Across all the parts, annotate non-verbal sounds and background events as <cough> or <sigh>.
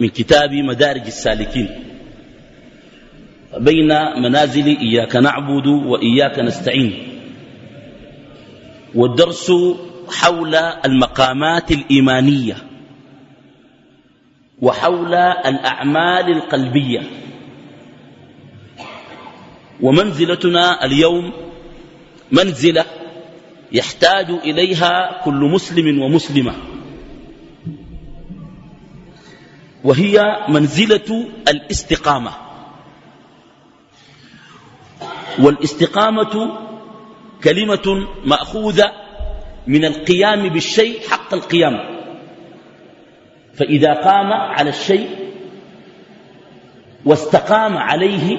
من كتاب مدارج السالكين. بين منازل إياك نعبد وإياك نستعين. والدرس حول المقامات الإيمانية. وحول الأعمال القلبية. ومنزلتنا اليوم منزلة يحتاج إليها كل مسلم ومسلمة. وهي منزلة الاستقامة. والاستقامة كلمة مأخوذة من القيام بالشيء حق القيام. فإذا قام على الشيء واستقام عليه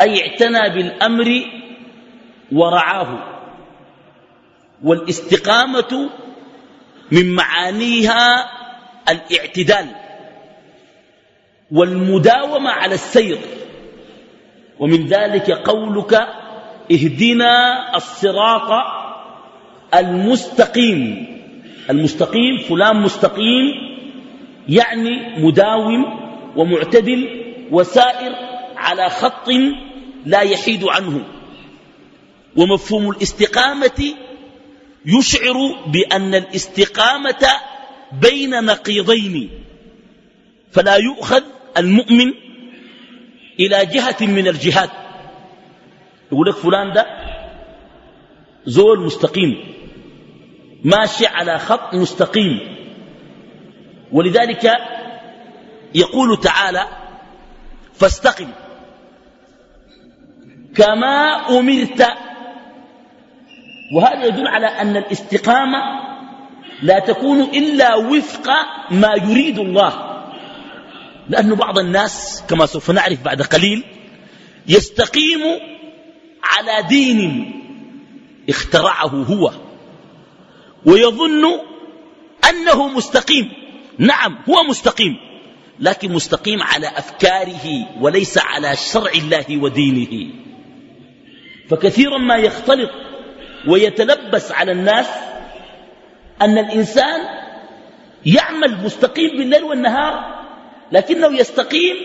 أي اعتنى بالأمر ورعاه. والاستقامة من معانيها الاعتدال والمداومة على السير. ومن ذلك قولك اهدنا الصراط المستقيم. المستقيم فلان مستقيم يعني مداوم ومعتدل وسائر على خط لا يحيد عنه. ومفهوم الاستقامة يشعر بأن الاستقامة بين نقيضين فلا يؤخذ المؤمن إلى جهة من الجهات. يقول لك فلان ده زول مستقيم ماشي على خط مستقيم. ولذلك يقول تعالى فاستقم كما أمرت. وهذا يدل على أن الاستقامة لا تكون إلا وفق ما يريد الله. لأن بعض الناس كما سوف نعرف بعد قليل يستقيم على دين اخترعه هو ويظن أنه مستقيم. نعم هو مستقيم لكن مستقيم على أفكاره وليس على شرع الله ودينه. فكثيرا ما يختلط ويتلبس على الناس أن الإنسان يعمل مستقيم بالليل والنهار لكنه يستقيم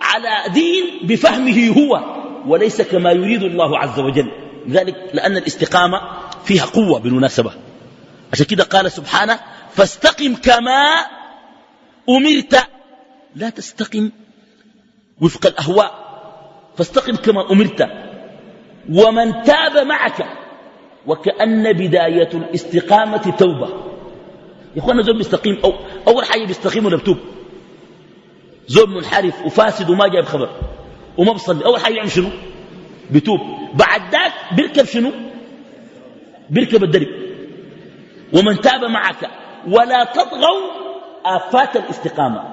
على دين بفهمه هو وليس كما يريد الله عز وجل. ذلك لأن الاستقامة فيها قوة بالمناسبة. عشان كده قال سبحانه فاستقم كما أمرت. لا تستقم وفق الأهواء. فاستقم كما أمرت. ومن تاب معك وكأن بداية الاستقامة توبة. يا اخوانا زول بيستقيم أو أول حاجة بيستقيم ولا بتوب؟ زول منحرف وفاسد وما جايب خبر وما بصلي أول حاجة يعمل شنو؟ بتوب بعد ذاك بيركب شنو؟ بيركب الدرب. ومن تاب معك ولا تطغوا آفات الاستقامة.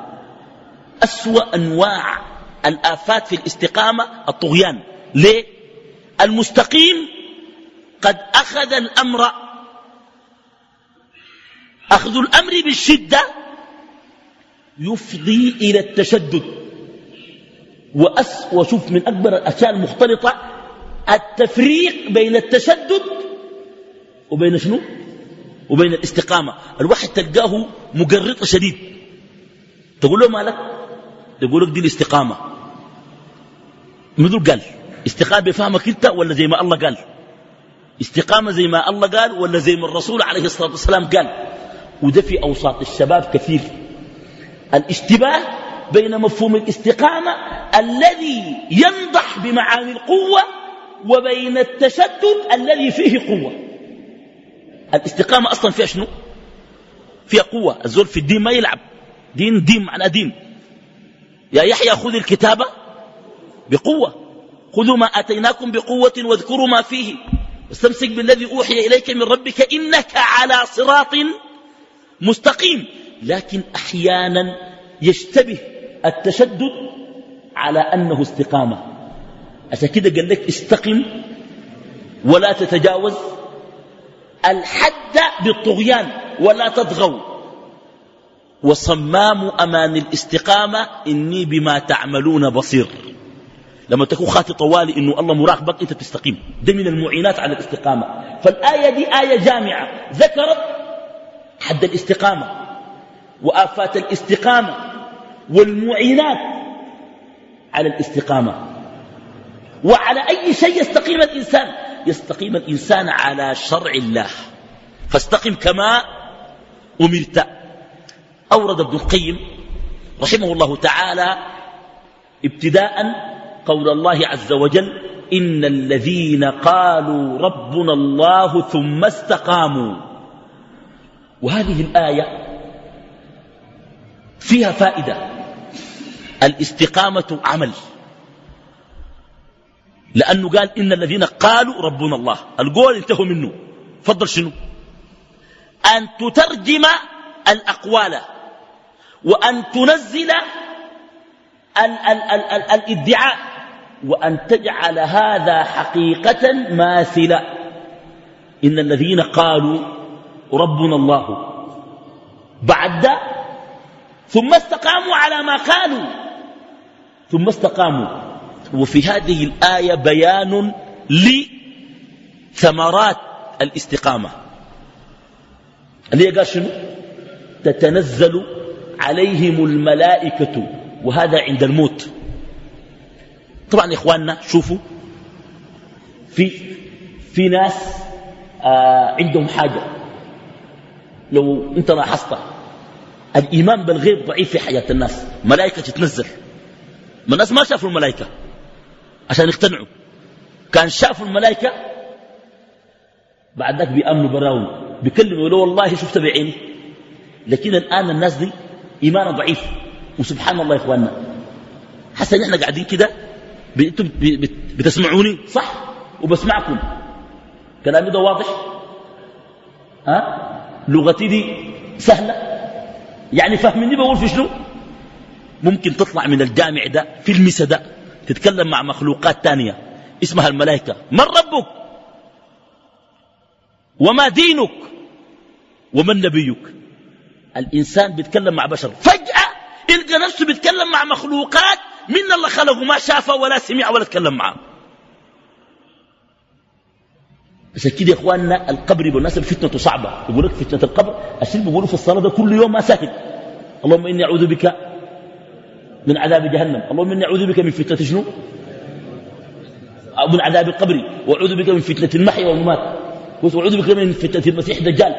أسوأ أنواع الآفات في الاستقامة الطغيان. ليه؟ المستقيم قد أخذ الأمر أخذ الأمر بالشدة يفضي إلى التشدد. وأس وشوف من أكبر الأشياء المختلطة التفريق بين التشدد وبين شنو؟ وبين الاستقامة. الواحد تلقاه مقرط شديد. تقول له مالك؟ تقول لك دي الاستقامة. منو قال؟ استقامة بفهمك انت ولا زي ما الله قال؟ استقامة زي ما الله قال ولا زي ما الرسول عليه الصلاة والسلام قال. وده في أوساط الشباب كثير. الاشتباه بين مفهوم الاستقامة الذي ينضح بمعاني القوة وبين التشدد الذي فيه قوة. الاستقامة أصلا فيها شنو؟ فيها قوة. الزول في الدين ما يلعب. دين دين معنى دين. يا يحيى خذ الكتابة بقوة. خذوا ما أتيناكم بقوة واذكروا ما فيه. واستمسك بالذي أوحي إليك من ربك إنك على صراط مستقيم. لكن أحيانا يشتبه التشدد على أنه استقامة. عشان كده قال لك استقم ولا تتجاوز الحد بالطغيان ولا تطغوا. وصمام أمان الاستقامة إني بما تعملون بصير. لما تكون خاطي طوالي إنه الله مراقبك أنت تستقيم. ده من المعينات على الاستقامة. فالآية دي آية جامعة. ذكرت حد الاستقامة وآفات الاستقامة والمعينات على الاستقامة. وعلى أي شيء يستقيم الإنسان؟ يستقيم الإنسان على شرع الله. فاستقم كما أمرت. أورد ابن القيم رحمه الله تعالى ابتداء قول الله عز وجل إن الذين قالوا ربنا الله ثم استقاموا. وهذه الآية فيها فائدة. الاستقامة عمل. لأنه قال إن الذين قالوا ربنا الله. القول انتهوا منه. فضل شنو؟ أن تترجم الأقوال وأن تنزل ال ال ال ال الادعاء. وأن تجعل هذا حقيقة ماثلة. إن الذين قالوا ربنا الله بعد ثم استقاموا على ما قالوا ثم استقاموا. وفي هذه الآية بيان لثمرات الاستقامة. اللي قال شنو؟ تتنزل عليهم الملائكة وهذا عند الموت. طبعا إخواننا شوفوا. في في ناس آه عندهم حاجة. لو أنت لاحظت الإيمان بالغيب ضعيف في حياة الناس. ملائكة تتنزل. ما الناس ما شافوا الملائكة عشان يقتنعوا. كان شافوا الملائكة بعد ذاك بيأمنوا براهم. بيكلموا يقولوا والله شفت بعيني. لكن الآن الناس دي إيمانها ضعيف. وسبحان الله يا إخواننا. حسن إحنا قاعدين كده؟ بتسمعوني؟ صح. وبسمعكم. كلامي ده واضح؟ ها؟ لغتي دي سهلة؟ يعني فهمني بقول في شنو؟ ممكن تطلع من الجامع ده في المسا ده تتكلم مع مخلوقات تانية اسمها الملائكة. من ربك؟ وما دينك؟ ومن نبيك؟ الإنسان بيتكلم مع بشر. فجأة يلقى نفسه بيتكلم مع مخلوقات من الله خلقه ما شافه ولا سمع ولا تكلم معه. عشان كده يا إخواننا القبر بالناس الفتنة صعبة. يقول لك فتنة القبر الشيء بيقولوا في الصلاة ده كل يوم ما سهل اللهم إني أعوذ بك من عذاب جهنم. اللهم إني أعوذ بك من فتنة شنو؟ من عذاب القبر. وأعوذ بك من فتنة المحيا والممات. وأعوذ بك من فتنة المسيح الدجال.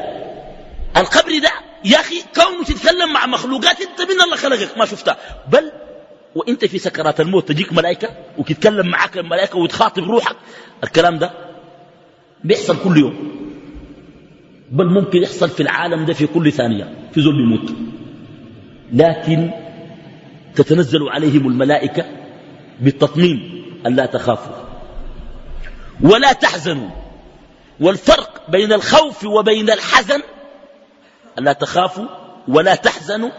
القبر ده يا أخي كون تتكلم مع مخلوقات أنت من الله خلقك. ما شفتها. بل وانت في سكرات الموت تجيك ملائكة وتتكلم معك الملائكة وتخاطب روحك. الكلام ده بيحصل كل يوم. بل ممكن يحصل في العالم ده في كل ثانية في ظلم الموت. لكن تتنزل عليهم الملائكة بالتطمين ألا تخافوا ولا تحزنوا. والفرق بين الخوف وبين الحزن ألا تخافوا ولا تحزنوا.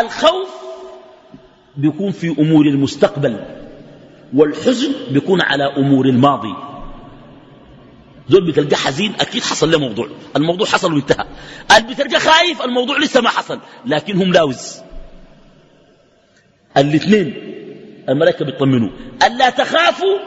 الخوف بيكون في أمور المستقبل والحزن بيكون على أمور الماضي. زول بتلقى حزين أكيد حصل له موضوع الموضوع حصل وانتهى. قال بتلقى خايف الموضوع لسه ما حصل لكن هم لاوز. الاثنين الملائكة بيطمنوا. ألا تخافوا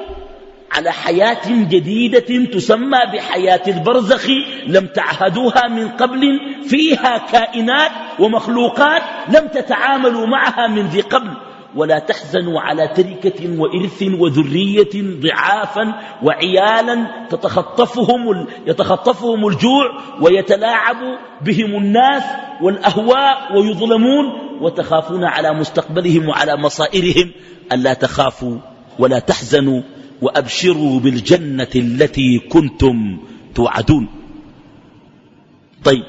على حياة جديدة تسمى بحياة البرزخ لم تعهدوها من قبل فيها كائنات ومخلوقات لم تتعاملوا معها من ذي قبل. ولا تحزنوا على تركة وإرث وذرية ضعافا وعيالا تتخطفهم يتخطفهم الجوع ويتلاعب بهم الناس والأهواء ويظلمون وتخافون على مستقبلهم وعلى مصائرهم. ألا تخافوا ولا تحزنوا. وأبشروا بالجنة التي كنتم توعدون. طيب.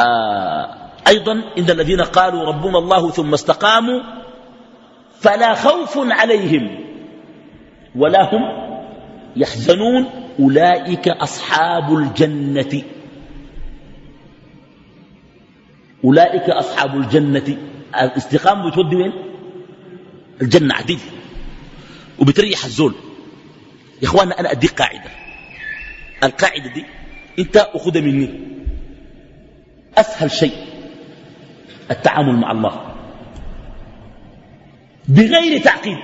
آه أيضا إن الذين قالوا ربنا الله ثم استقاموا فلا خوف عليهم ولا هم يحزنون. أولئك أصحاب الجنة. أولئك أصحاب الجنة. الاستقامة بتودي وين؟ الجنة عديد وبتريح الزول. يا إخوانا أنا أديك قاعدة. القاعدة دي أنت أخذها مني. أسهل شيء التعامل مع الله. بغير تعقيد.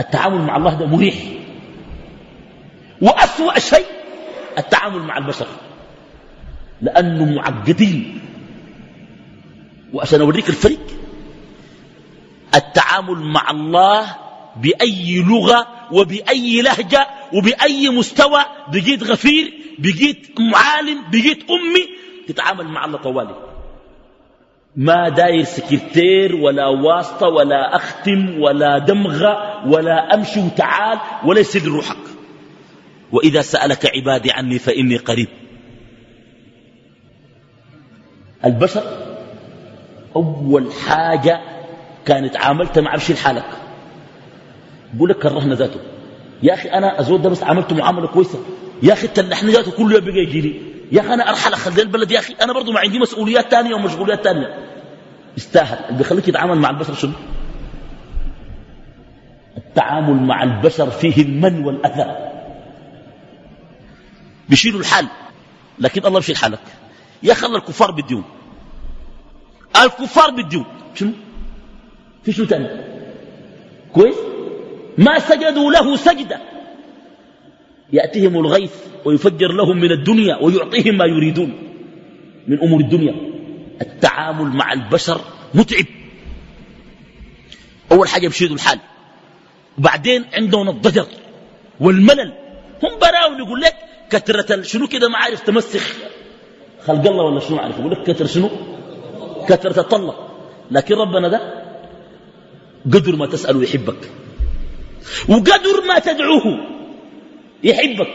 التعامل مع الله ده مريح. وأسوأ شيء التعامل مع البشر. لأنه معقدين. وعشان أوريك الفرق التعامل مع الله بأي لغة وبأي لهجة وبأي مستوى بقيت غفير بقيت معالم بقيت أمي تتعامل مع الله طوالي. ما داير سكرتير ولا واسطة ولا أختم ولا دمغة ولا أمشي وتعال ولا يسد روحك. وإذا سألك عبادي عني فإني قريب. البشر أول حاجة كانت عاملت مع بشير حالك. بقول لك كرهنا ذاته. يا أخي أنا أزود ده بس عملت معاملة كويسة. يا أخي تلحني ذاته كل يوم يجي لي. يا أخي أنا أرحل أخلي البلد يا أخي. أنا برضو ما عندي مسؤوليات تانية ومشغوليات تانية. يستاهل. اللي بيخليك تتعامل مع البشر شنو؟ التعامل مع البشر فيه المن والأثر. بيشيلوا الحال. لكن الله بيشيل حالك. يا الله الكفار بديون الكفار بديون شنو؟ في تاني كويس؟ ما سجدوا له سجدة. يأتيهم الغيث ويفجر لهم من الدنيا ويعطيهم ما يريدون. من أمور الدنيا. التعامل مع البشر متعب. أول حاجة بشيدوا الحال. وبعدين عندهم الضجر والملل. هم براون يقول لك كثرة شنو كده ما عارف تمسخ. خلق الله ولا شنو عارف؟ يقول لك كثر شنو؟ كثرة الطلة. لكن ربنا ده قدر ما تسأله يحبك وقدر ما تدعوه يحبك.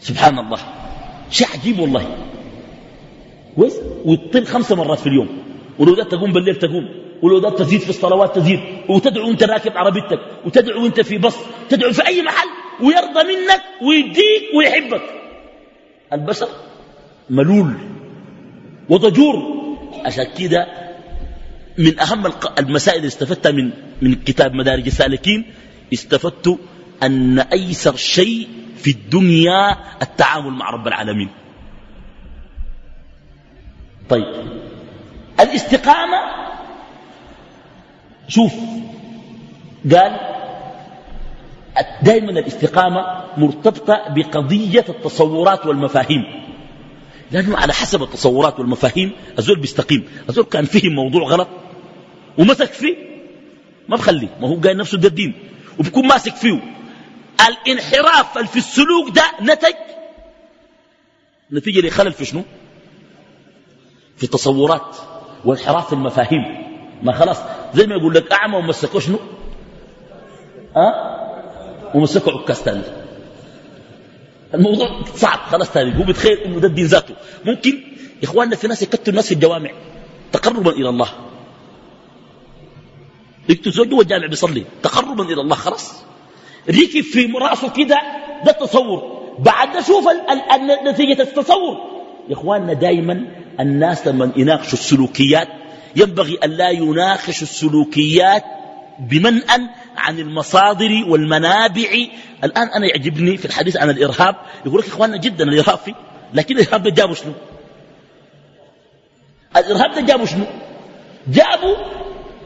سبحان الله. شيء عجيب والله. كويس؟ وتطيب خمس مرات في اليوم. ولو ده تقوم بالليل تقوم. ولو ده تزيد في الصلوات تزيد. وتدعو انت راكب عربيتك. وتدعو انت في بص. تدعو في أي محل. ويرضى منك ويديك ويحبك. البشر ملول. وضجور. عشان كده من أهم المسائل اللي استفدتها من من كتاب مدارج السالكين استفدت أن أيسر شيء في الدنيا التعامل مع رب العالمين. طيب. الاستقامة شوف قال دائما الاستقامة مرتبطة بقضية التصورات والمفاهيم. لأنه على حسب التصورات والمفاهيم الزول بيستقيم. الزول كان فيه موضوع غلط ومسك فيه؟ ما بخليه ما هو قايل نفسه ده الدين. وبيكون ماسك فيه. الانحراف في السلوك ده نتج. نتيجة لخلل في شنو؟ في التصورات وانحراف المفاهيم. ما خلاص زي ما يقول لك أعمى ومسكه شنو؟ أه؟ ومسكه عكاز تاني. الموضوع صعب خلاص تاني. هو بيتخيل إنه ده الدين ذاته. ممكن إخواننا في ناس يكتوا الناس في الجوامع. تقربا إلى الله. يكتب زوجه والجامع بيصلي. تقربا إلى الله خلاص. ركب في رأسه كده ده التصور. بعد شوف نتيجة التصور. يا إخواننا دائما الناس لما يناقشوا السلوكيات ينبغي أن لا يناقشوا السلوكيات بمنأ عن المصادر والمنابع. الآن أنا يعجبني في الحديث عن الإرهاب يقول لك إخواننا جدا الإرهاب. فيه لكن الإرهاب ده جابوا شنو؟ الإرهاب ده جابوا شنو؟ جابوا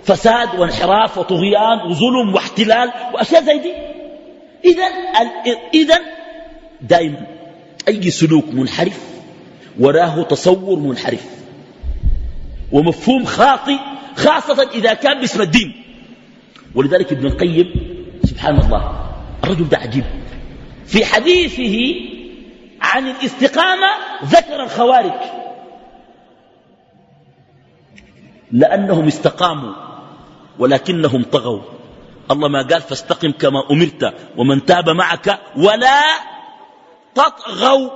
فساد وانحراف وطغيان وظلم واحتلال وأشياء زي دي. إذا إذا دائما أي سلوك منحرف وراه تصور منحرف ومفهوم خاطئ خاصة إذا كان باسم الدين. ولذلك ابن القيم سبحان الله الرجل ده عجيب. في حديثه عن الاستقامة ذكر الخوارج. لأنهم استقاموا ولكنهم طغوا. الله ما قال فاستقم كما أمرت ومن تاب معك ولا تطغوا.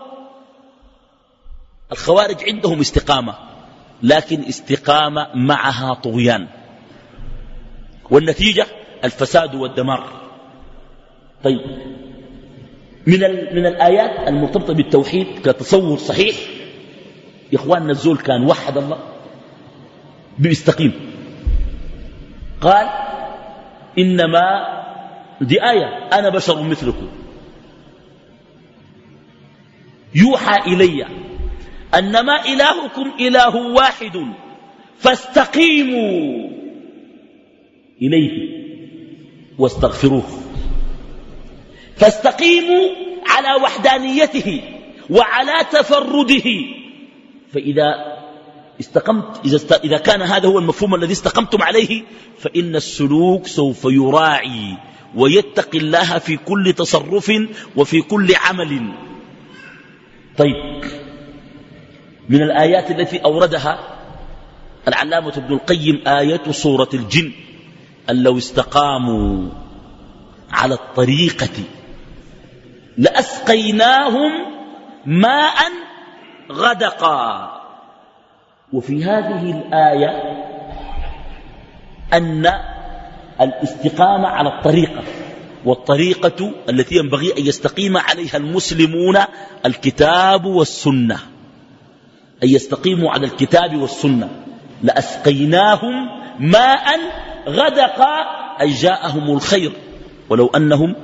الخوارج عندهم استقامة لكن استقامة معها طغيان. والنتيجة الفساد والدمار. طيب من, من الآيات المرتبطة بالتوحيد كتصور صحيح إخواننا الزول كان وحد الله. بيستقيم قال إنما دي آية أنا بشر مثلكم. يوحى إلي أنما إلهكم إله واحد فاستقيموا إليه واستغفروه. فاستقيموا على وحدانيته وعلى تفرده. فإذا استقمت إذا, است... إذا كان هذا هو المفهوم الذي استقمتم عليه فإن السلوك سوف يراعي ويتقي الله في كل تصرف وفي كل عمل. طيب. من الآيات التي أوردها العلامة ابن القيم آية سورة الجن أن لو استقاموا على الطريقة لأسقيناهم ماء غدقا. وفي هذه الآية أن الاستقامة على الطريقة والطريقة التي ينبغي أن يستقيم عليها المسلمون الكتاب والسنة. أن يستقيموا على الكتاب والسنة. لأسقيناهم ماء غدقا أي جاءهم الخير. ولو أنهم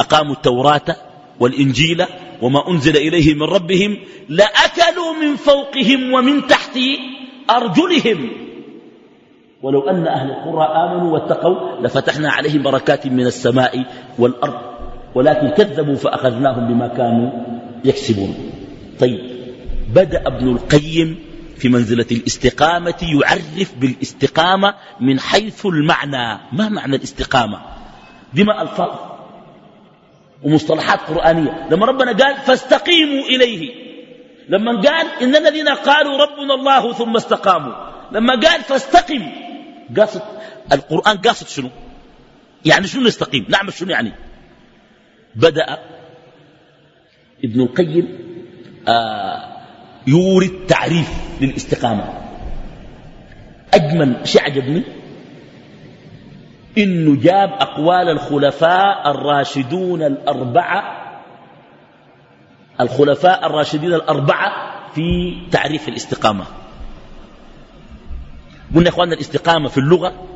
أقاموا التوراة والإنجيل وما أنزل إليه من ربهم لأكلوا من فوقهم ومن تحت أرجلهم. ولو أن أهل القرى آمنوا واتقوا لفتحنا عليهم بركات من السماء والأرض ولكن كذبوا فأخذناهم بما كانوا يكسبون. طيب بدأ ابن القيم في منزلة الاستقامة يعرف بالاستقامة من حيث المعنى. ما معنى الاستقامة؟ دي ما ألفاظ ومصطلحات قرآنية. لما ربنا قال فاستقيموا إليه. لما قال إن الذين قالوا ربنا الله ثم استقاموا. لما قال فاستقم. قاصد القرآن قاصد شنو؟ يعني شنو نستقيم؟ نعمل شنو يعني؟ بدأ ابن القيم آه يورد تعريف للاستقامة. أجمل شيء عجبني إنه جاب أقوال الخلفاء الراشدون الأربعة الخلفاء الراشدين الأربعة في تعريف الاستقامة. قلنا يا إخواننا الاستقامة في اللغة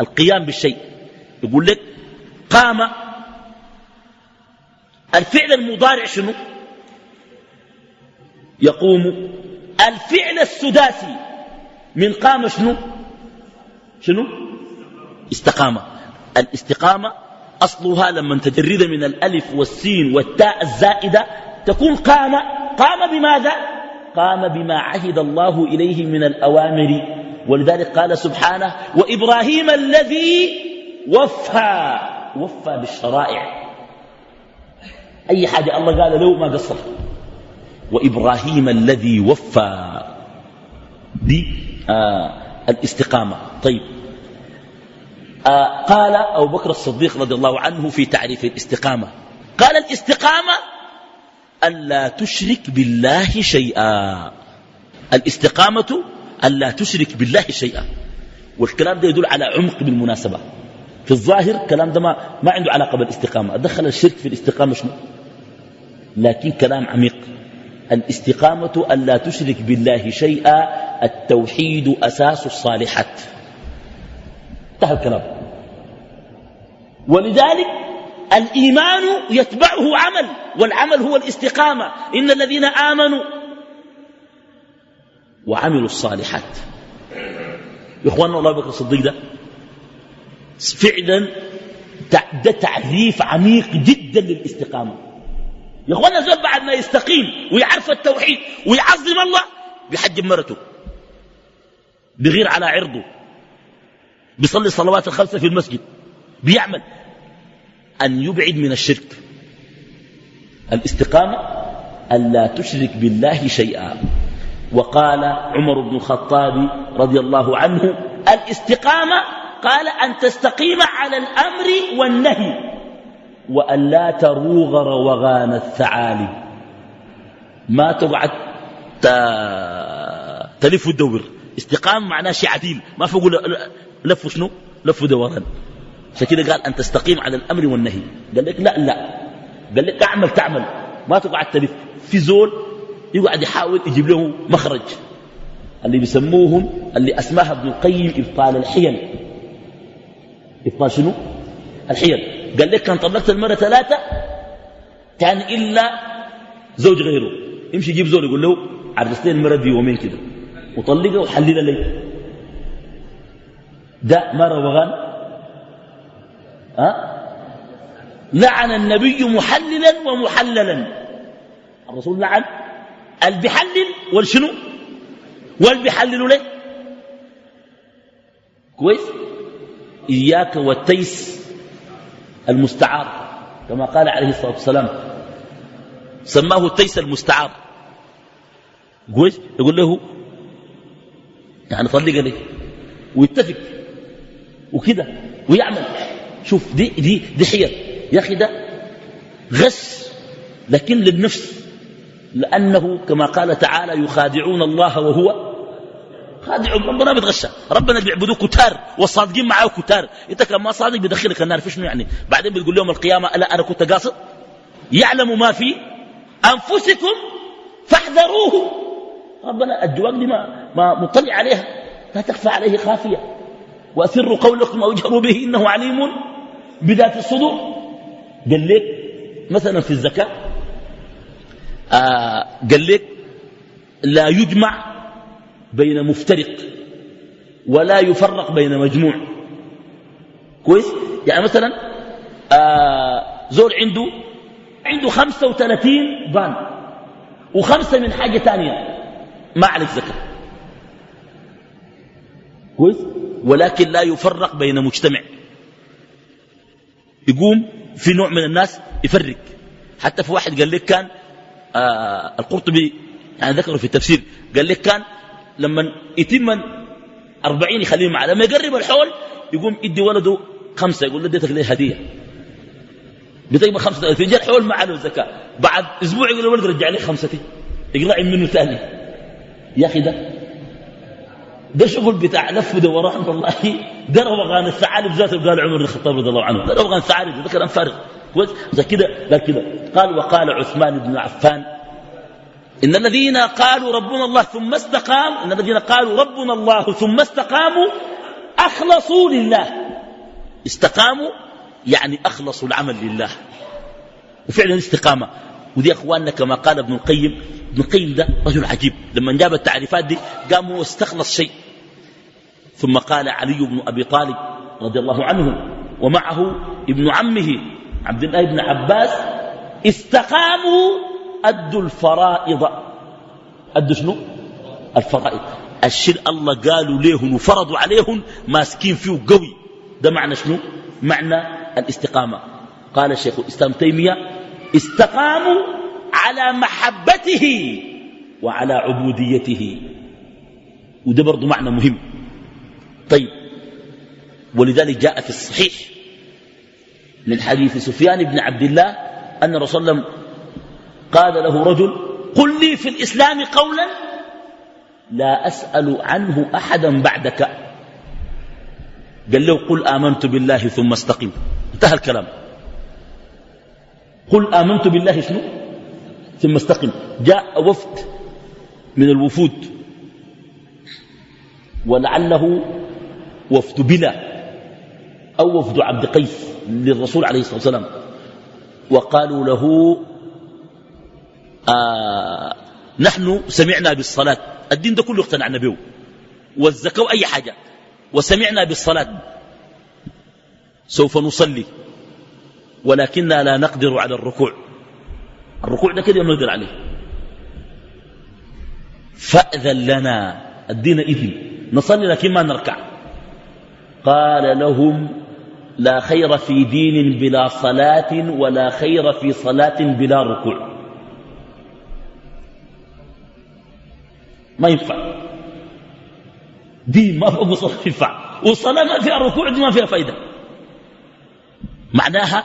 القيام بالشيء. يقول لك قام الفعل المضارع شنو؟ يقوم. الفعل السداسي من قام شنو؟ شنو؟ استقامة الاستقامة أصلها لما تجرد من الألف والسين والتاء الزائدة تكون قام. قام بماذا؟ قام بما عهد الله إليه من الأوامر. ولذلك قال سبحانه وإبراهيم الذي وفى. وفى بالشرائع. أي حاجة الله قال له ما قصر. وإبراهيم الذي وفى. دي آه الاستقامة. طيب. قال أبو بكر الصديق رضي الله عنه في تعريف الاستقامة. قال الاستقامة ألا تشرك بالله شيئا. الاستقامة ألا تشرك بالله شيئا. والكلام ده يدل على عمق بالمناسبة. في الظاهر كلام ده ما, ما عنده علاقة بالاستقامة. أدخل الشرك في الاستقامة شنو؟ لكن كلام عميق. الاستقامة ألا تشرك بالله شيئا التوحيد أساس الصالحات. انتهى الكلام. ولذلك الإيمان يتبعه عمل والعمل هو الاستقامة. إن الذين آمنوا وعملوا الصالحات. يا إخواننا الله بكر الصديق ده فعلا ده تعريف عميق جدا للاستقامة. يا إخواننا زول بعد ما يستقيم ويعرف التوحيد ويعظم الله بيحجب مرته بغير على عرضه بيصلي الصلوات الخمسة في المسجد بيعمل. أن يبعد من الشرك. الاستقامة ألا تشرك بالله شيئا. وقال عمر بن الخطاب رضي الله عنه الاستقامة قال أن تستقيم على الأمر والنهي وأن لا تروغ روغان الثعالب. ما تقعد تلف وتدور استقام معناه شيء عديل. ما فقول لف شنو؟ لف دوران. عشان كده قال أن تستقيم على الأمر والنهي. قال لك لا لا. قال لك أعمل تعمل. ما تقعد تلف في زول يقعد يحاول يجيب له مخرج. اللي بيسموهم اللي أسماها ابن القيم إبطال الحيل. إبطال شنو؟ الحيل. قال لك كان طلقت المرة ثلاثة كان إلا زوج غيره. يمشي يجيب زول يقول له عرستين المرة دي يومين كده. وطلقها وحللها لي. ده ما روغان ها؟ لعن النبي محللا ومحللا. الرسول لعن اللي بيحلل والشنو؟ واللي بيحللوا ليه؟ كويس؟ إياك والتيس المستعار كما قال عليه الصلاة والسلام. سماه التيس المستعار. كويس؟ يقول له يعني طلق ليه ويتفق وكده ويعمل. شوف دي دي دي حيل يا أخي ده غش لكن للنفس. لأنه كما قال تعالى يخادعون الله وهو خادع. ربنا بيتغشى. ربنا بيعبدوه كتار والصادقين معاه كتار. إنت كان ما صادق بيدخلك النار. في شنو يعني؟ بعدين بتقول لهم القيامة لا أنا كنت قاصد؟ يعلم ما في أنفسكم فاحذروه. ربنا الجواب دي ما, ما مطلع عليها. لا تخفى عليه خافية. واسروا قولكم أو اجهروا به إنه عليم بذات الصدور قال لك مثلا في الزكاة آه قال لك لا يجمع بين مفترق ولا يفرق بين مجموع. كويس؟ يعني مثلا آه زول عنده عنده خمسة وثلاثين ضان وخمسة من حاجة تانية ما عليك زكاة. كويس؟ ولكن لا يفرق بين مجتمع. يقوم في نوع من الناس يفرق. حتى في واحد قال لك كان آه القرطبي يعني ذكره في التفسير قال لك كان لما يتم أربعين يخليه معه لما يقرب الحول يقوم يدي ولده خمسة يقول له اديتك ليه هدية. بتقبل خمسة في جاء الحول ما له الزكاة بعد أسبوع يقول الولد رجع لي خمستي يقلع منه ثاني. يا أخي ده ده شغل بتاع لف دوران والله. ده روغان الثعالب ذاته قال عمر بن الخطاب رضي الله عنه. ده روغان الثعالب ده كلام فارغ. كويس؟ كده لا كده. قال وقال عثمان بن عفان إن الذين قالوا ربنا الله ثم استقاموا إن الذين قالوا ربنا الله ثم استقاموا أخلصوا لله. استقاموا يعني أخلصوا العمل لله. وفعلا استقامة. ودي أخواننا كما قال ابن القيم ابن القيم ده رجل عجيب. لما جاب التعريفات دي قام هو استخلص شيء. ثم قال علي بن أبي طالب رضي الله عنه ومعه ابن عمه عبد الله بن عباس استقاموا أدوا الفرائض. أدوا شنو؟ الفرائض. الشر الله قالوا ليهن وفرضوا عليهن ماسكين فيه قوي. ده معنى شنو؟ معنى الاستقامة. قال الشيخ الإسلام تيمية استقاموا على محبته وعلى عبوديته. وده برضو معنى مهم. طيب ولذلك جاء في الصحيح من حديث سفيان بن عبد الله أن رسول الله قال له رجل قل لي في الإسلام قولا لا أسأل عنه أحدا بعدك. قال له قل آمنت بالله ثم استقم. انتهى الكلام. قل آمنت بالله شنو؟ ثم استقم. جاء وفد من الوفود. ولعله وفد بلا أو وفد عبد قيس للرسول عليه الصلاة والسلام. وقالوا له آه نحن سمعنا بالصلاة. الدين ده كله اقتنعنا به والزكاة وأي حاجة. وسمعنا بالصلاة. سوف نصلي. ولكننا لا نقدر على الركوع. الركوع ده كده نقدر عليه. فأذن لنا الدين إذن. نصلي لكن ما نركع. قال لهم لا خير في دين بلا صلاة ولا خير في صلاة بلا ركوع. ما ينفع. دين ما فوق صلاة ينفع. والصلاة ما فيها ركوع دي ما فيها فايدة. معناها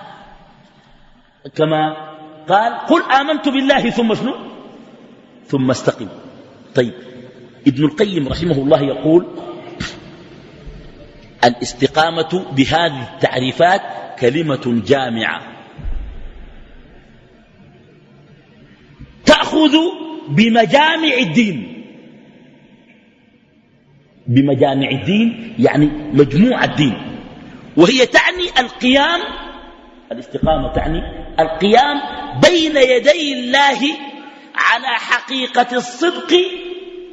كما قال قل آمنت بالله ثم شنو؟ ثم استقم. طيب. ابن القيم رحمه الله يقول الاستقامة بهذه التعريفات كلمة جامعة. تأخذ بمجامع الدين. بمجامع الدين يعني مجموع الدين. وهي تعني القيام الاستقامة تعني القيام بين يدي الله على حقيقة الصدق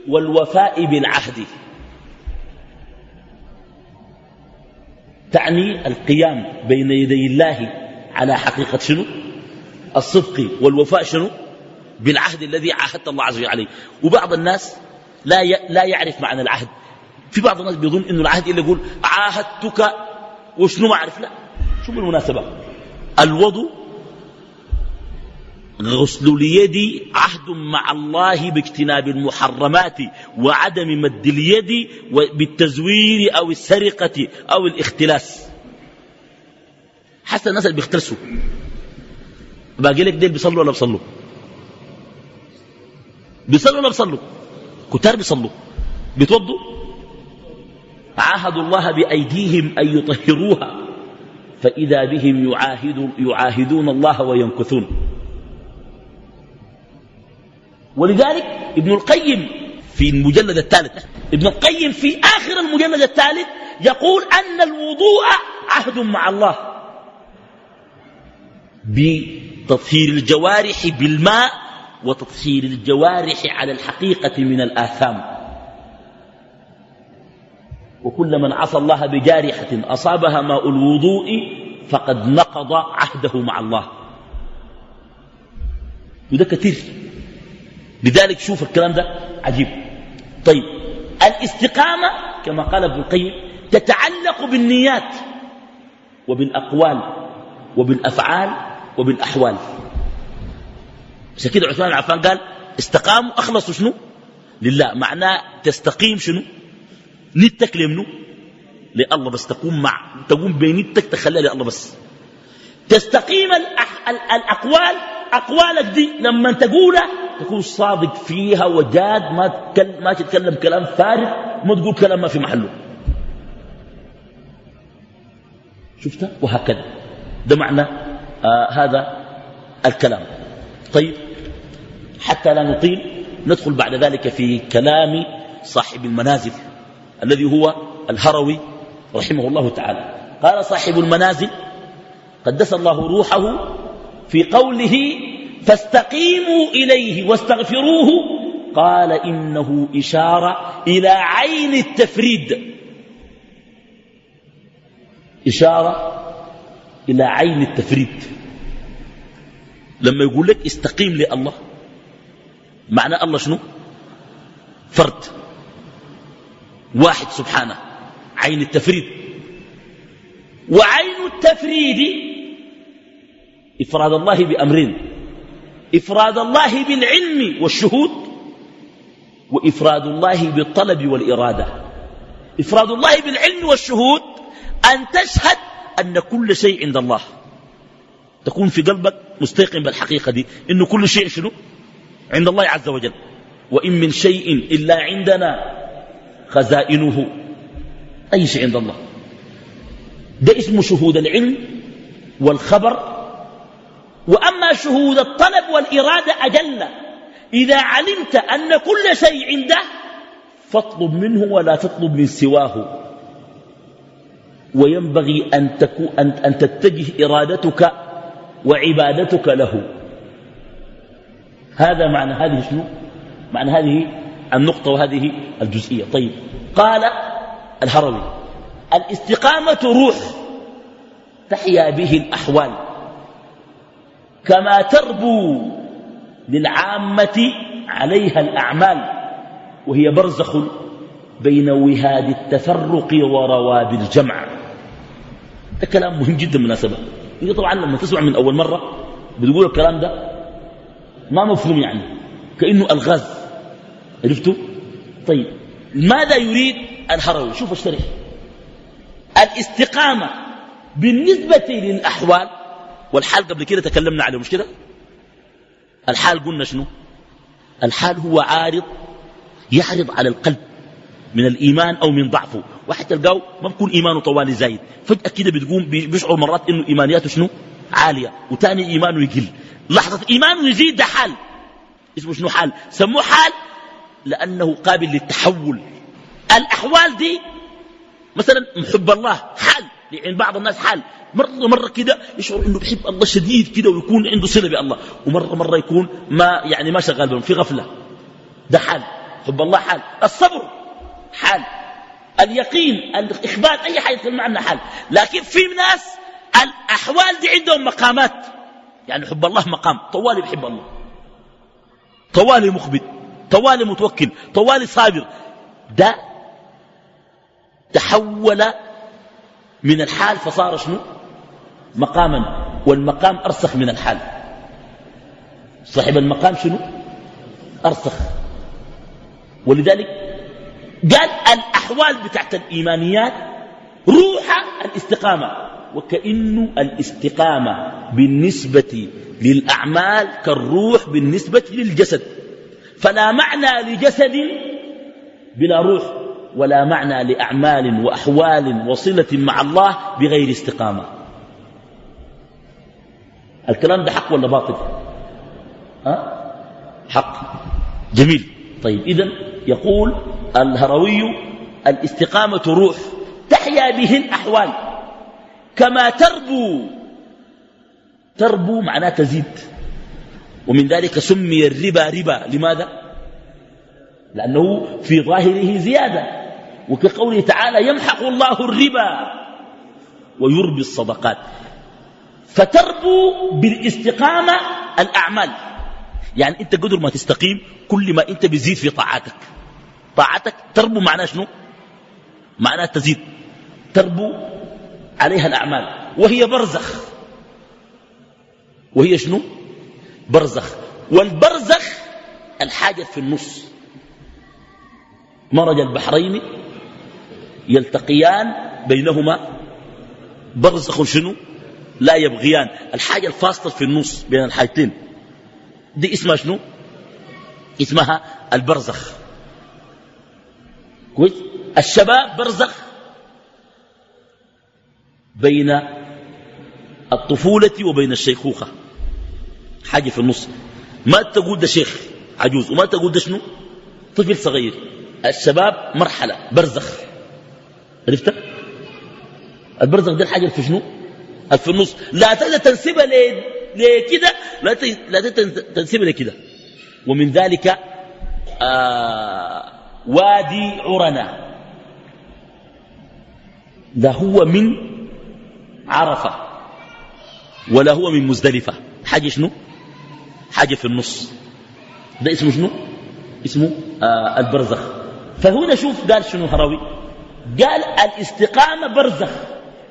والوفاء بالعهد. تعني القيام بين يدي الله على حقيقة شنو؟ الصدق والوفاء شنو؟ بالعهد الذي عاهدت الله عز وجل عليه. وبعض الناس لا لا يعرف معنى العهد. في بعض الناس بيظن إنه العهد اللي يقول عاهدتك وشنو ما اعرف لا شو بالمناسبة؟ الوضوء غسل اليد عهد مع الله باجتناب المحرمات وعدم مد اليد بالتزوير أو السرقة أو الاختلاس. حتى الناس اللي بيختلسوا باقي لك ديل بيصلوا ولا بيصلوا؟ بيصلوا ولا بيصلوا؟ كتار بيصلوا. بيتوضوا؟ عاهدوا الله بأيديهم أن يطهروها فإذا بهم يعاهد يعاهدون الله وينكثون. ولذلك ابن القيم في المجلد الثالث ابن القيم في آخر المجلد الثالث يقول أن الوضوء عهد مع الله. بتطهير الجوارح بالماء وتطهير الجوارح على الحقيقة من الآثام. وكل من عصى الله بجارحة أصابها ماء الوضوء فقد نقض عهده مع الله. وده كثير. لذلك شوف الكلام ده عجيب. طيب الاستقامة كما قال ابن القيم تتعلق بالنيات وبالأقوال وبالأفعال وبالأحوال. بس كده عثمان عفان قال استقاموا أخلصوا شنو؟ لله. معناه تستقيم شنو؟ نتك لمنو؟ لله بس تقوم مع تقوم بنتك تخليها لله بس. تستقيم الأح... الأقوال أقوالك دي لما تقولها تكون صادق فيها وجاد ما تتكلم, ما تتكلم كلام فارغ ما تقول كلام ما في محله. شفتها؟ وهكذا. ده معنى آه هذا الكلام. طيب حتى لا نطيل ندخل بعد ذلك في كلام صاحب المنازل الذي هو الهروي رحمه الله تعالى. قال صاحب المنازل قدس الله روحه في قوله فاستقيموا إليه واستغفروه قال إنه إشارة إلى عين التفريد. إشارة إلى عين التفريد. لما يقول لك استقيم لله معنى الله شنو؟ فرد. واحد سبحانه عين التفريد. وعين التفريد إفراد الله بأمرين. إفراد الله بالعلم والشهود وإفراد الله بالطلب والإرادة. إفراد الله بالعلم والشهود أن تشهد أن كل شيء عند الله. تكون في قلبك مستيقن بالحقيقة دي إنه كل شيء شنو؟ عند الله عز وجل. وإن من شيء إلا عندنا خزائنه. أي شيء عند الله. ده اسمه شهود العلم والخبر وأما شهود الطلب والإرادة أجل. إذا علمت أن كل شيء عنده فاطلب منه ولا تطلب من سواه. وينبغي أن, تكو أن, أن تتجه إرادتك وعبادتك له. هذا معنى هذه شنو؟ معنى هذه النقطة وهذه الجزئية. طيب قال الهروي الاستقامة روح تحيا به الأحوال. كما تربو للعامة عليها الأعمال وهي برزخ بين وهاد التفرق ورواد الجمع. ده كلام مهم جدا مناسبة انت طبعا لما تسمع من أول مرة بتقول الكلام ده ما مفهوم يعني كأنه ألغاز. عرفتوا؟ طيب ماذا يريد الهروي شوف اشتري الاستقامة بالنسبة للأحوال والحال قبل كده تكلمنا عليه مش كده؟ الحال قلنا شنو؟ الحال هو عارض يعرض على القلب من الإيمان أو من ضعفه واحد تلقاه ما بكون إيمانه طوالي زايد. فجأة كده بتقوم بيشعر مرات إنه إيمانياته شنو؟ عالية وتاني إيمانه يقل. لحظة إيمانه يزيد ده حال. اسمه شنو حال؟ سموه حال لأنه قابل للتحول. الأحوال دي مثلا محب الله حال. يعني بعض الناس حال. مرة مرة كده يشعر إنه بحب الله شديد كده ويكون عنده صلة بالله ومرة مرة يكون ما يعني ما شغال بهم. في غفلة. ده حال. حب الله حال. الصبر حال. اليقين الإخبات أي حاجة في المعنى حال. لكن في ناس الأحوال دي عندهم مقامات. يعني حب الله مقام. طوالي بحب الله. طوالي مخبت. طوالي متوكل. طوالي صابر. ده تحول من الحال فصار شنو؟ مقاما والمقام أرسخ من الحال. صاحب المقام شنو؟ أرسخ. ولذلك قال الأحوال بتاعت الإيمانيات روح الاستقامة. وكأنه الاستقامة بالنسبة للأعمال كالروح بالنسبة للجسد. فلا معنى لجسد بلا روح ولا معنى لأعمال وأحوال وصلة مع الله بغير استقامة. الكلام ده حق ولا باطل؟ أه؟ حق. جميل. طيب إذن يقول الهروي الاستقامة روح تحيا به الأحوال كما تربو تربو معناه تزيد. ومن ذلك سمي الربا ربا. لماذا؟ لأنه في ظاهره زيادة. وكقوله تعالى يمحق الله الربا ويربي الصدقات. فتربو بالاستقامة الأعمال. يعني أنت قدر ما تستقيم كل ما أنت بزيد في طاعاتك طاعتك تربو معناه شنو؟ معناه تزيد. تربو عليها الأعمال. وهي برزخ. وهي شنو؟ برزخ. والبرزخ الحاجة في النص. مرج البحرين يلتقيان بينهما. برزخ شنو؟ لا يبغيان. الحاجة الفاصلة في النص بين الحاجتين. دي اسمها شنو؟ اسمها البرزخ. كويس؟ الشباب برزخ بين الطفولة وبين الشيخوخة. حاجة في النص. ما تقول ده شيخ عجوز وما تقول ده شنو؟ طفل صغير. الشباب مرحلة برزخ. عرفت؟ البرزخ ده الحاجة في شنو؟ في النص. لا تقدر تنسبها لكده لا لا تنسبها لكده ومن ذلك آه وادي عرنا. ده هو من عرفة ولا هو من مزدلفة. حاجة شنو؟ حاجة في النص. ده اسمه شنو؟ اسمه آه البرزخ. فهنا شوف قال شنو هروي؟ قال الاستقامة برزخ.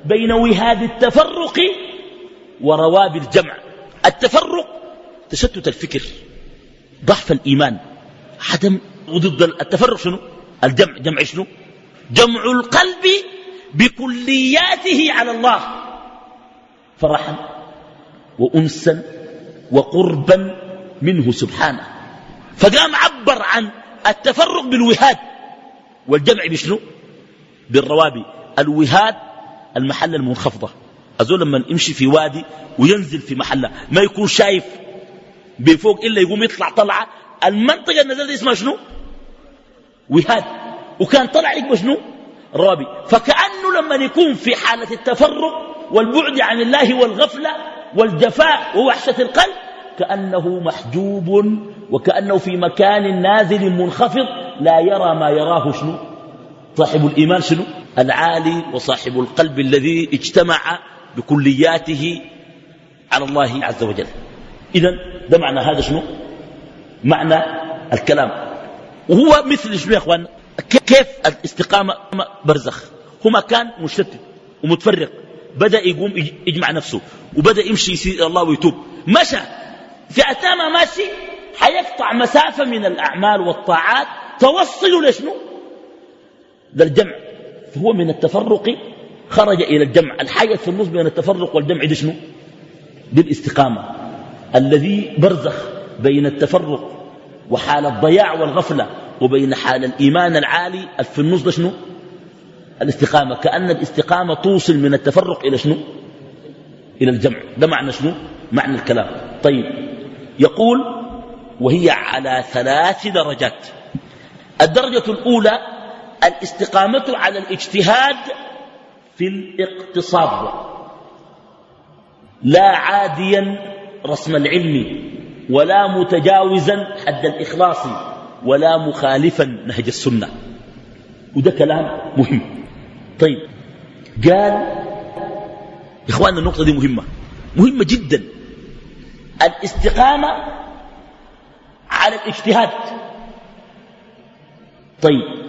بين وهاد التفرق ورواب الجمع. التفرق تشتت الفكر ضعف الإيمان. عدم وضد التفرق شنو؟ الجمع. جمع شنو؟ جمع القلب بكلياته على الله. فرحا وأنسا وقربا منه سبحانه. فقام عبر عن التفرق بالوهاد والجمع بشنو؟ بالروابي الوهاد المحلة المنخفضة. أزول لما يمشي في وادي وينزل في محلة ما يكون شايف بفوق إلا يقوم يطلع طلعة. المنطقة النزل دي اسمها شنو؟ وهاد وكان طلع يقوم شنو؟ رابي. فكأنه لما يكون في حالة التفرق والبعد عن الله والغفلة والجفاء ووحشة القلب كأنه محجوب وكأنه في مكان نازل منخفض لا يرى ما يراه شنو؟ صاحب الإيمان شنو؟ العالي وصاحب القلب الذي اجتمع بكلياته على الله عز وجل. إذا ده معنى هذا شنو؟ معنى الكلام. وهو مثل شنو يا إخوان؟ كيف الاستقامة برزخ؟ هو مكان مشتت ومتفرق. بدأ يقوم يجمع نفسه وبدأ يمشي يسير الله ويتوب. مشى. في أتامة ماشي حيقطع مسافة من الأعمال والطاعات توصل لشنو؟ للجمع. فهو من التفرق خرج إلى الجمع. الحاجة في النص بين التفرق والجمع دي شنو؟ دي الاستقامة. الذي برزخ بين التفرق وحال الضياع والغفلة وبين حال الإيمان العالي في النص ده شنو؟ الاستقامة. كأن الاستقامة توصل من التفرق إلى شنو؟ إلى الجمع. ده معنى شنو؟ معنى الكلام. طيب. يقول وهي على ثلاث درجات. الدرجة الأولى الاستقامة على الاجتهاد في الاقتصاد. لا عاديا رسم العلم ولا متجاوزا حد الإخلاص ولا مخالفا نهج السنة. وده كلام مهم. طيب قال إخواننا النقطة دي مهمة. مهمة جدا. الاستقامة على الاجتهاد. طيب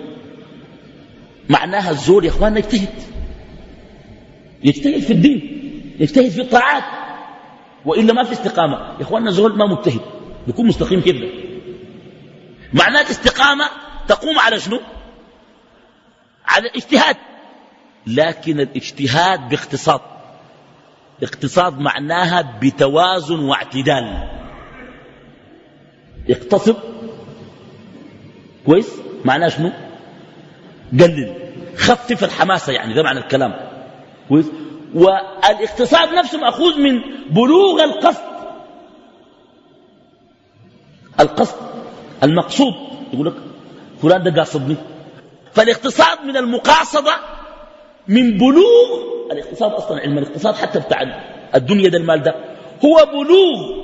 معناها الزور يا اخواننا يجتهد. يجتهد في الدين يجتهد في الطاعات وإلا ما في استقامة. يا اخواننا زول ما مجتهد بيكون مستقيم كده معناه الاستقامة تقوم على شنو؟ على الاجتهاد. لكن الاجتهاد باقتصاد. اقتصاد معناها بتوازن واعتدال. اقتصد. كويس؟ معناه شنو؟ قلل. خفف الحماسة يعني ده معنى الكلام. كويس؟ والاقتصاد نفسه مأخوذ من بلوغ القصد. القصد المقصود. يقول لك فلان ده قاصدني. فالاقتصاد من المقاصدة من بلوغ الاقتصاد أصلا علم الاقتصاد حتى بتاع الدنيا ده المال ده. هو بلوغ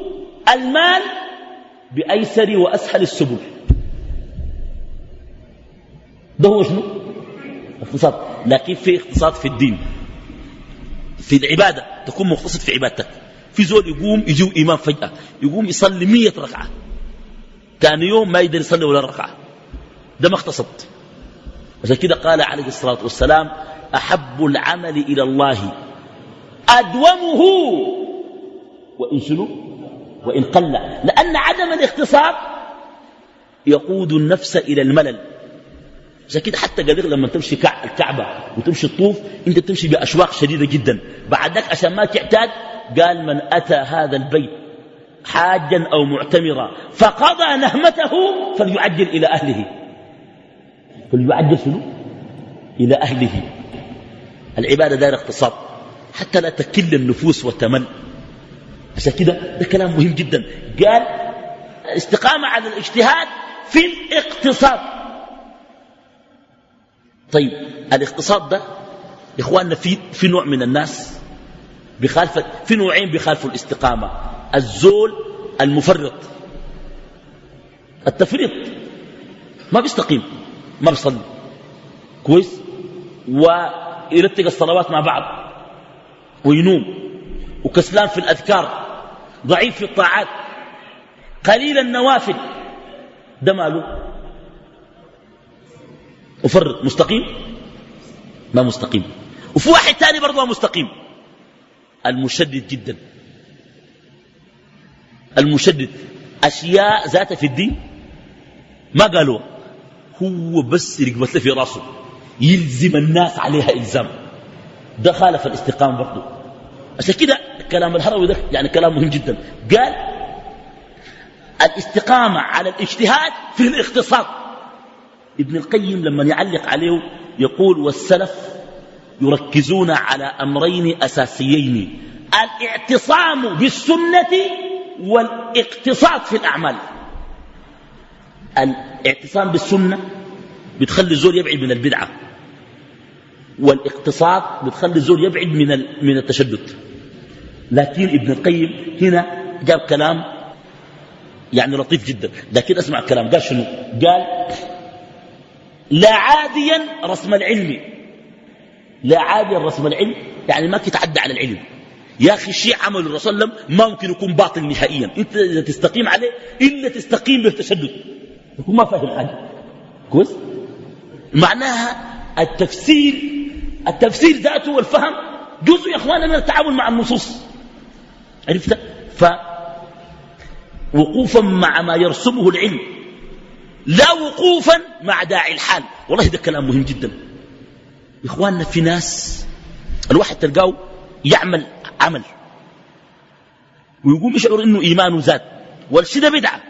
المال بأيسر وأسهل السبل. ده هو شنو؟ اقتصاد لكن في اقتصاد في الدين؟ في العبادة تكون مقتصد في عبادتك. في زول يقوم يجيو إمام فجأة يقوم يصلي مية ركعة. ثاني يوم ما يقدر يصلي ولا ركعة. ده ما اقتصد. عشان كده قال عليه الصلاة والسلام أحب العمل إلى الله. أدومه. وإن شنو؟ وإن قل. لأن عدم الاختصار يقود النفس إلى الملل. عشان كده حتى قال لما تمشي الكعبة وتمشي الطوف انت تمشي بأشواق شديدة جدا. بعدك عشان ما تعتاد قال من أتى هذا البيت حاجا أو معتمرا فقضى نهمته فليعجل إلى أهله. فليعجل شنو؟ إلى أهله. العبادة دائرة اقتصاد. حتى لا تكل النفوس وتمل عشان كده ده كلام مهم جدا. قال الاستقامة على الاجتهاد في الاقتصاد. طيب الاقتصاد ده يا إخواننا في في نوع من الناس بخالفة في نوعين بخالفوا الاستقامة. الزول المفرط التفريط ما بيستقيم ما بيصلي. كويس؟ ويرتق الصلوات مع بعض وينوم وكسلان في الأذكار ضعيف في الطاعات قليل النوافل ده ماله؟ مفرط مستقيم؟ ما مستقيم. وفي واحد تاني برضه مستقيم. المشدد جدا. المشدد. أشياء ذات في الدين؟ ما قالوا. هو بس رقبت في راسه. يلزم الناس عليها إلزام. ده خالف الاستقامة برضه عشان كده كلام الهروي ده يعني كلام مهم جدا. قال الاستقامة على الاجتهاد في الاقتصاد. ابن القيم لما يعلق عليه يقول والسلف يركزون على أمرين أساسيين الاعتصام بالسنة والاقتصاد في الأعمال. الاعتصام بالسنة بتخلي الزول يبعد من البدعة والاقتصاد بتخلي الزول يبعد من من التشدد. لكن ابن القيم هنا جاب كلام يعني لطيف جدا لكن اسمع الكلام قال شنو؟ قال لا عاديا رسم العلم. لا عاديا رسم العلم. يعني ما تتعدى على العلم. يا أخي الشيء عمل الرسول وسلم ما ممكن يكون باطل نهائيا. أنت إذا تستقيم عليه إلا تستقيم بالتشدد. يكون ما فاهم حاجة. كويس؟ معناها التفسير التفسير ذاته والفهم جزء يا اخوانا من التعامل مع النصوص. عرفت؟ ف وقوفا مع ما يرسمه العلم. لا وقوفا مع داعي الحال. والله ده كلام مهم جدا. إخواننا في ناس الواحد تلقاه يعمل عمل. ويقوم يشعر إنه إيمانه زاد. والشي ده بدعة.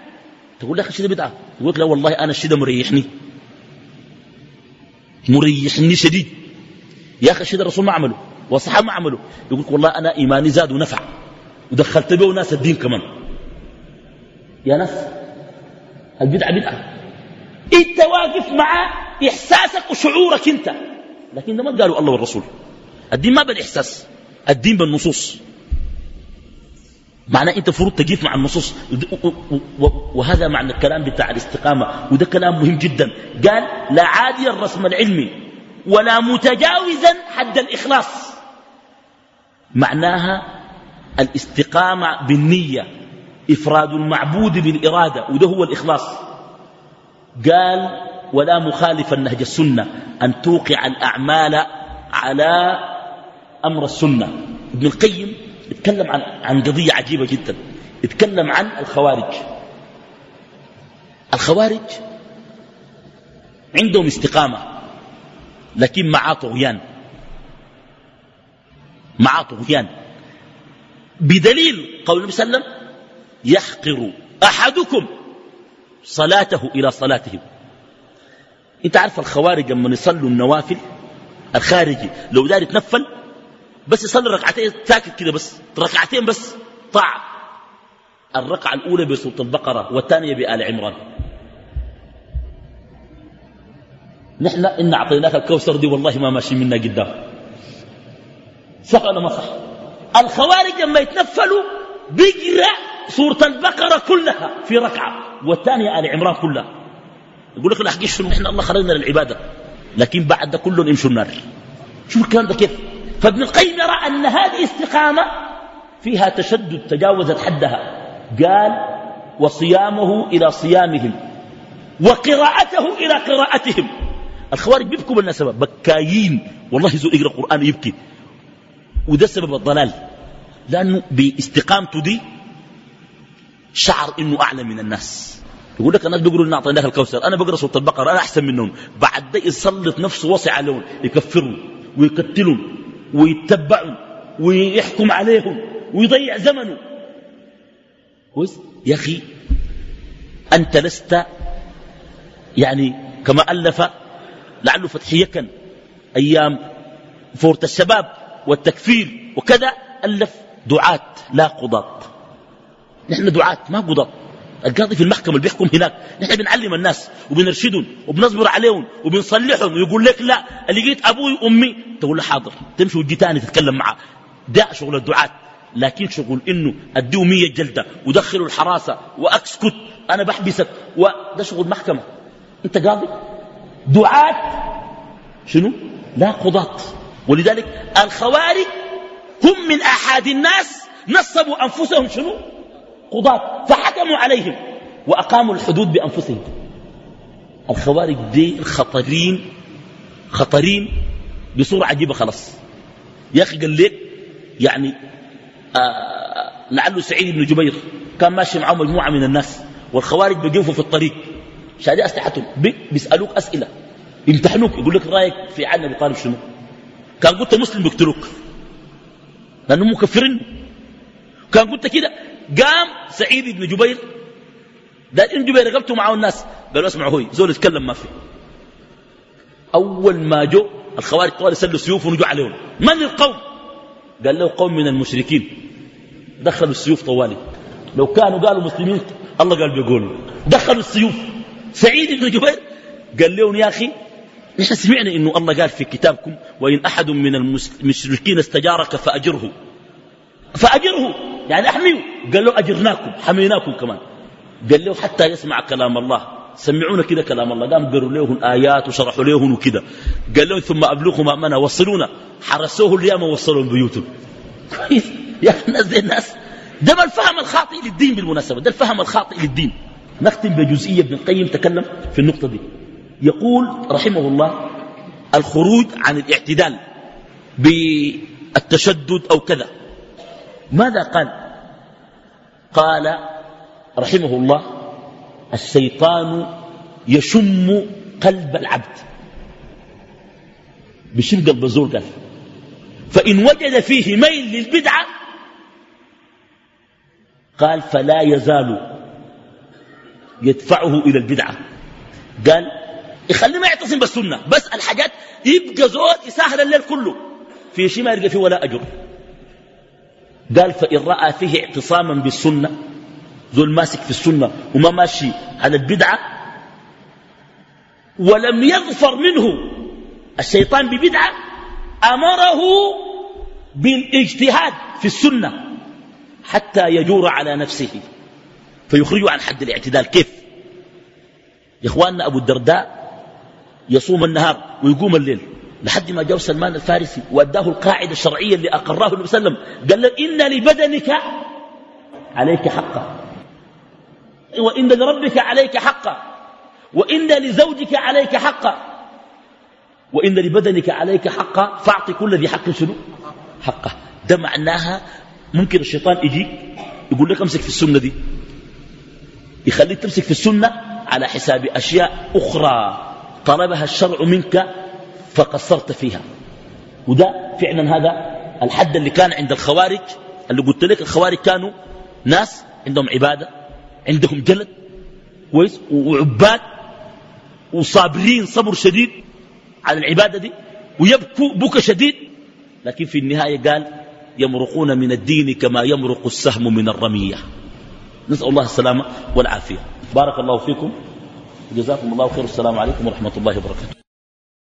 تقول لك الشي ده بدعة. يقول لك لا والله أنا الشي ده مريحني. مريحني شديد. يا أخي الشي ده الرسول ما عمله. والصحابة ما عمله. يقول لك والله أنا إيماني زاد ونفع. ودخلت به ناس الدين كمان. يا ناس البدعة بدعة. إنت واقف مع إحساسك وشعورك أنت. لكن ده ما قالوا الله والرسول. الدين ما بالإحساس الدين بالنصوص معنى أنت فروض تجيف مع النصوص. وهذا معنى الكلام بتاع الاستقامة. وده كلام مهم جدا. قال لا عادي الرسم العلمي ولا متجاوزا حد الإخلاص. معناها الاستقامة بالنية إفراد المعبود بالإرادة وده هو الإخلاص. قال ولا مخالف النهج السنة أن توقع الأعمال على أمر السنة. ابن القيم اتكلم عن, عن قضية عجيبة جدا. اتكلم عن الخوارج. الخوارج عندهم استقامة لكن مع طغيان. مع طغيان. بدليل قول النبي صلى الله عليه وسلم يحقر أحدكم صلاته إلى صلاتهم. إنت عارف الخوارج لما يصلوا النوافل؟ الخارجي لو دار يتنفل بس يصلي ركعتين ساكت كده بس ركعتين بس طاعة الركعة الأولى بسورة البقرة والثانية بآل عمران. نحن إن أعطيناك الكوثر دي والله ما ماشي منا قدام. صح ولا ما صح؟ الخوارج لما يتنفلوا بيقرأ سورة البقرة كلها في ركعة. والثانية آل عمران كلها يقول لك حقيقة شنو إحنا الله خرجنا للعبادة. لكن بعد ده كله يمشوا النار. شوف الكلام ده كيف؟ فابن القيم يرى أن هذه استقامة فيها تشدد تجاوزت حدها. قال وصيامه إلى صيامهم وقراءته إلى قراءتهم. الخوارج بيبكوا بالنسبة بكايين. والله زول يقرأ القرآن يبكي. وده سبب الضلال. لأنه بإستقامته دي شعر إنه أعلى من الناس. يقول لك الناس بيقولوا لنا أعطيناك الكوثر. أنا بقرأ سورة البقرة أنا أحسن منهم. بعد ده يسلط نفسه وصي عليهم يكفروا ويقتلوا ويتبعوا ويحكم عليهم ويضيع زمنه كويس؟ يا أخي أنت لست يعني كما ألف لعله فتحي يكن أيام فورة الشباب والتكفير وكذا ألف دعاة لا قضاة. نحن دعاة ما قضاة القاضي في المحكمة اللي بيحكم هناك. نحن بنعلم الناس وبنرشدهم وبنصبر عليهم وبنصلحهم ويقول لك لا. لقيت أبوي وأمي تقول له حاضر تمشي وتجي تاني تتكلم معه ده شغل الدعاة. لكن شغل إنه أديه مية جلدة ودخلوا الحراسة وأسكت. أنا بحبسك. وده شغل محكمة. أنت قاضي؟ دعاة. شنو؟ لا قضاة. ولذلك الخوارج هم من أحد الناس نصبوا أنفسهم شنو؟ قضاة فحكموا عليهم وأقاموا الحدود بأنفسهم. الخوارج دي خطرين خطرين بصورة عجيبة خلاص. يا أخي قال لك يعني آه لعله سعيد بن جبير كان ماشي معه مجموعة من الناس والخوارج بيقفوا في الطريق. شادي أسلحتهم. بيسألوك أسئلة. يمتحنوك يقول لك رأيك في علي أبي طالب شنو؟ كان قلت مسلم بيقتلوك. لأنهم مكفرين. كان قلت كده. قام سعيد بن جبير. ده ابن جبير رقبته معه الناس. قالوا اسمعوا هوي زول يتكلم ما في. أول ما جو الخوارج طوال يسلوا سيوفهم ونجوا عليهم. من القوم؟ قال له قوم من المشركين. دخلوا السيوف طوالي. لو كانوا قالوا مسلمين الله قال بيقولوا. دخلوا السيوف. سعيد بن جبير قال لهم يا أخي نحن سمعنا إنه الله قال في كتابكم وإن أحد من المشركين استجارك فأجره. فأجره. يعني أحميه قال له أجرناكم حميناكم كمان. قال له حتى يسمع كلام الله. سمعونا كده كلام الله. قام قروا له الآيات وشرحوا له وكده. قال لهم ثم أبلغهم أمنا وصلونا. حرسوه اليوم ووصلوا بيوتهم <laughs> كويس. يا الناس دي الناس ده ما الفهم الخاطئ للدين بالمناسبة. ده الفهم الخاطئ للدين. نختم بجزئية ابن القيم تكلم في النقطة دي. يقول رحمه الله الخروج عن الاعتدال بالتشدد أو كذا. ماذا قال؟ قال رحمه الله الشيطان يشم قلب العبد. بشم قلب الزور قال؟ فإن وجد فيه ميل للبدعة قال فلا يزال يدفعه إلى البدعة. قال يخليه ما يعتصم بالسنة بس الحاجات يبقى زول يسهل الليل كله. في شيء ما يلقى فيه ولا أجر. قال فإن رأى فيه اعتصاما بالسنة زول ماسك في السنة وما ماشي على البدعة ولم يظفر منه الشيطان ببدعة أمره بالاجتهاد في السنة حتى يجور على نفسه. فيخرجه عن حد الاعتدال. كيف؟ يا إخواننا أبو الدرداء يصوم النهار ويقوم الليل. لحد ما جاء سلمان الفارسي وأداه القاعدة الشرعية اللي أقراه النبي صلى الله عليه وسلم. قال له إن لبدنك عليك حقا. وإن لربك عليك حقا. وإن لزوجك عليك حقا. وإن لبدنك عليك حقا. فأعطي كل ذي حق شنو؟ حقه. ده معناها ممكن الشيطان يجيك يقول لك امسك في السنة دي. يخليك تمسك في السنة على حساب أشياء أخرى. طلبها الشرع منك فقصرت فيها. وده فعلا هذا الحد اللي كان عند الخوارج اللي قلت لك الخوارج كانوا ناس عندهم عبادة عندهم جلد كويس وعباد وصابرين صبر شديد على العبادة دي ويبكوا بكى شديد. لكن في النهاية قال يمرقون من الدين كما يمرق السهم من الرمية. نسأل الله السلامة والعافية. بارك الله فيكم. جزاكم الله خير. السلام عليكم ورحمة الله وبركاته.